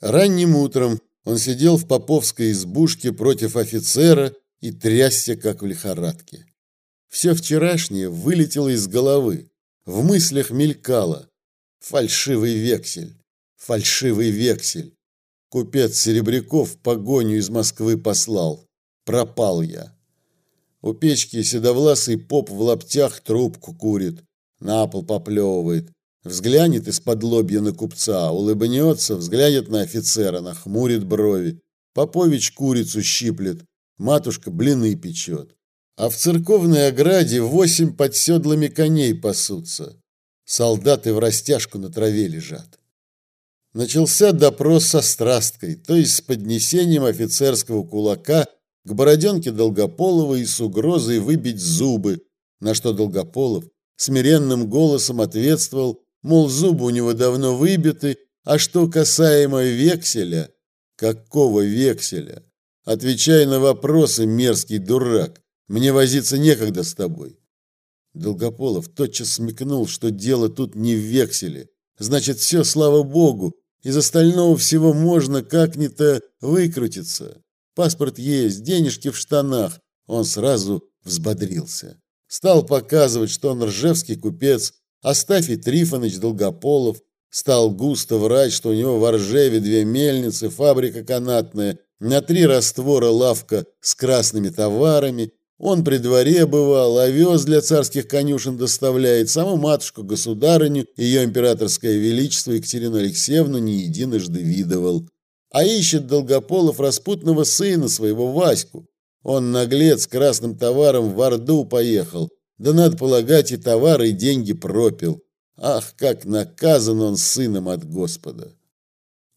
Ранним утром он сидел в поповской избушке против офицера и трясся, как в лихорадке. Все вчерашнее вылетело из головы, в мыслях мелькало. Фальшивый вексель, фальшивый вексель. Купец Серебряков погоню из Москвы послал. Пропал я. У печки седовласый поп в лаптях трубку курит, на пол поплевывает. Взглянет из-под лобья на купца, улыбнется, взглянет на офицера, нахмурит брови. Попович курицу щиплет, матушка блины печет. А в церковной ограде восемь под седлами коней пасутся. Солдаты в растяжку на траве лежат. Начался допрос со страсткой, то есть с поднесением офицерского кулака к бороденке Долгополова и с угрозой выбить зубы, на что Долгополов смиренным голосом ответствовал мол, зубы у него давно выбиты, а что касаемо векселя, какого векселя? Отвечай на вопросы, мерзкий дурак. Мне возиться некогда с тобой. Долгополов тотчас смекнул, что дело тут не в векселе. Значит, все, слава богу, из остального всего можно как-нибудь выкрутиться. Паспорт есть, денежки в штанах. Он сразу взбодрился. Стал показывать, что он ржевский купец, Астафий Трифонович Долгополов стал густо врать, что у него в Ржеве две мельницы, фабрика канатная, на три раствора лавка с красными товарами. Он при дворе бывал, овес для царских конюшен доставляет, саму матушку-государыню, ее императорское величество Екатерину Алексеевну не единожды видывал. А ищет Долгополов распутного сына своего Ваську. Он наглец красным товаром в Орду поехал, да надо полагать, и товары, и деньги пропил. Ах, как наказан он сыном от Господа!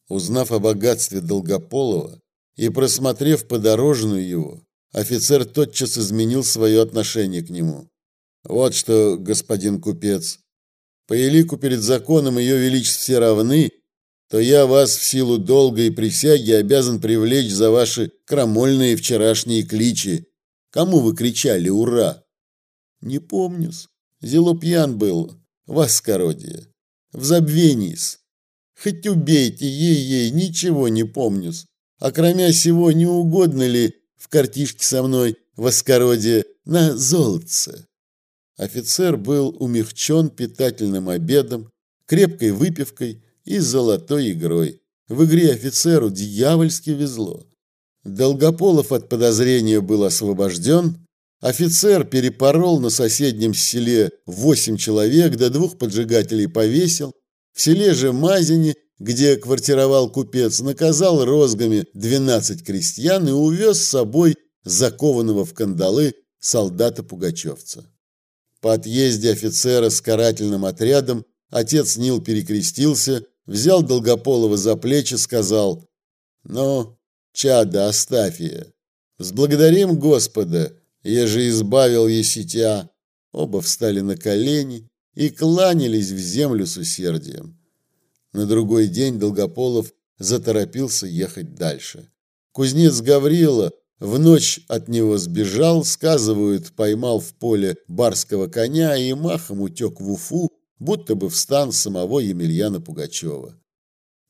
Узнав о богатстве Долгополова и просмотрев подорожную его, офицер тотчас изменил свое отношение к нему. Вот что, господин купец, по елику перед законом ее величество все равны, то я вас в силу долга и присяги обязан привлечь за ваши крамольные вчерашние кличи. Кому вы кричали «Ура»? Не помню-с. Зело пьян был, воскородие. В забвении-с. Хоть убейте, ей-ей, ничего не помню-с. А кроме сего, не угодно ли в картишке со мной воскородие на золотце? Офицер был умягчен питательным обедом, крепкой выпивкой и золотой игрой. В игре офицеру дьявольски везло. Долгополов от подозрения был освобожден, Офицер перепорол на соседнем селе восемь человек, до двух поджигателей повесил. В селе же Мазине, где квартировал купец, наказал розгами 12 крестьян и увез с собой закованного в кандалы солдата-пугачевца. По отъезде офицера с карательным отрядом отец Нил перекрестился, взял Долгополова за плечи, сказал, «Ну, чада Астафия, сблагодарим Господа, я же избавил еситя. Оба встали на колени и кланялись в землю с усердием. На другой день Долгополов заторопился ехать дальше. Кузнец Гаврила в ночь от него сбежал, сказывают, поймал в поле барского коня и махом утек в Уфу, будто бы в стан самого Емельяна Пугачева.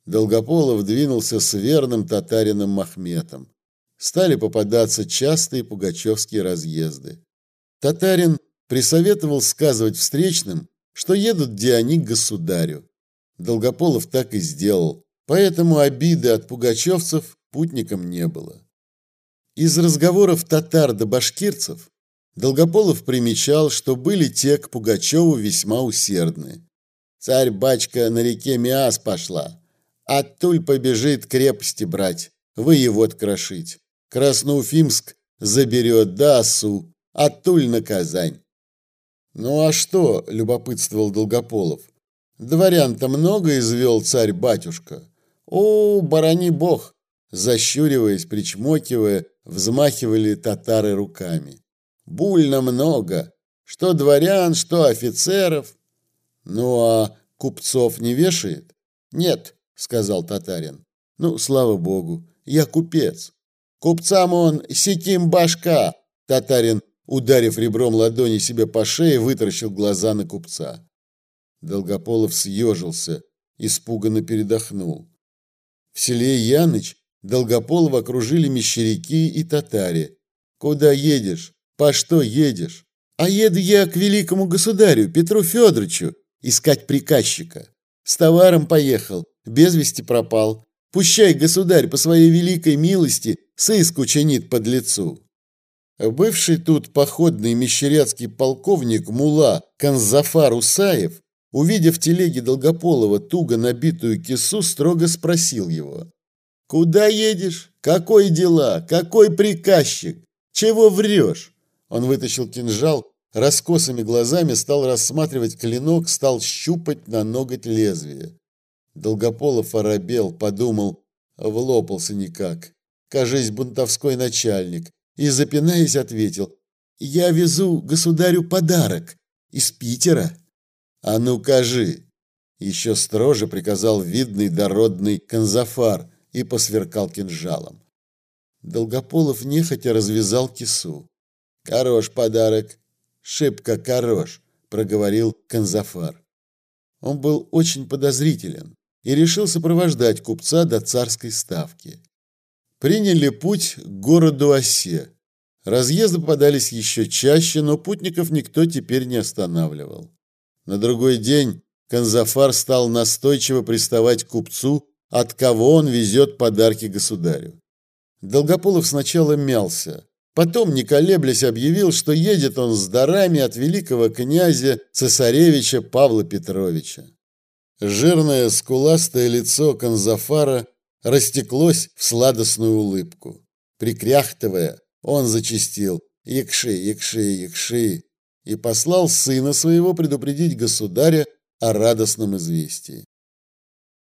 Долгополов двинулся с верным татарином Махметом стали попадаться частые пугачевские разъезды. Татарин присоветовал сказывать встречным, что едут где они к государю. Долгополов так и сделал, поэтому обиды от пугачевцев путникам не было. Из разговоров татар до башкирцев Долгополов примечал, что были те к Пугачеву весьма усердны. Царь-бачка на реке Миас пошла, а Туль побежит крепости брать, воевод крошить. Красноуфимск заберет Дасу, а Туль на Казань. Ну а что, любопытствовал Долгополов. Дворян-то много извел царь-батюшка. О, барани бог! Защуриваясь, причмокивая, взмахивали татары руками. Бульно много. Что дворян, что офицеров. Ну а купцов не вешает? Нет, сказал татарин. Ну, слава богу, я купец. Купцам он сетим башка. Татарин, ударив ребром ладони себе по шее, вытаращил глаза на купца. Долгополов съежился, испуганно передохнул. В селе Яныч Долгополова окружили мещеряки и татари. «Куда едешь? По что едешь?» «А еду я к великому государю Петру Федоровичу искать приказчика. С товаром поехал, без вести пропал. Пущай государь по своей великой милости сыск учинит под лицу». Бывший тут походный мещеряцкий полковник Мула Канзафар Усаев, увидев телеги Долгополова туго набитую кису, строго спросил его. «Куда едешь? Какой дела? Какой приказчик? Чего врешь?» Он вытащил кинжал, раскосыми глазами стал рассматривать клинок, стал щупать на ноготь лезвие. Долгополов оробел, подумал, влопался никак. Кажись, бунтовской начальник и, запинаясь, ответил, «Я везу государю подарок из Питера». «А ну, кажи!» Еще строже приказал видный дородный конзафар и посверкал кинжалом. Долгополов нехотя развязал кису. «Хорош подарок, шибко хорош», — проговорил конзафар. Он был очень подозрителен и решил сопровождать купца до царской ставки приняли путь к городу Осе. Разъезды попадались еще чаще, но путников никто теперь не останавливал. На другой день Канзафар стал настойчиво приставать к купцу, от кого он везет подарки государю. Долгополов сначала мялся, потом, не колеблясь, объявил, что едет он с дарами от великого князя цесаревича Павла Петровича. Жирное скуластое лицо Канзафара растеклось в сладостную улыбку. Прикряхтывая, он зачистил «Якши, якши, якши» и послал сына своего предупредить государя о радостном известии.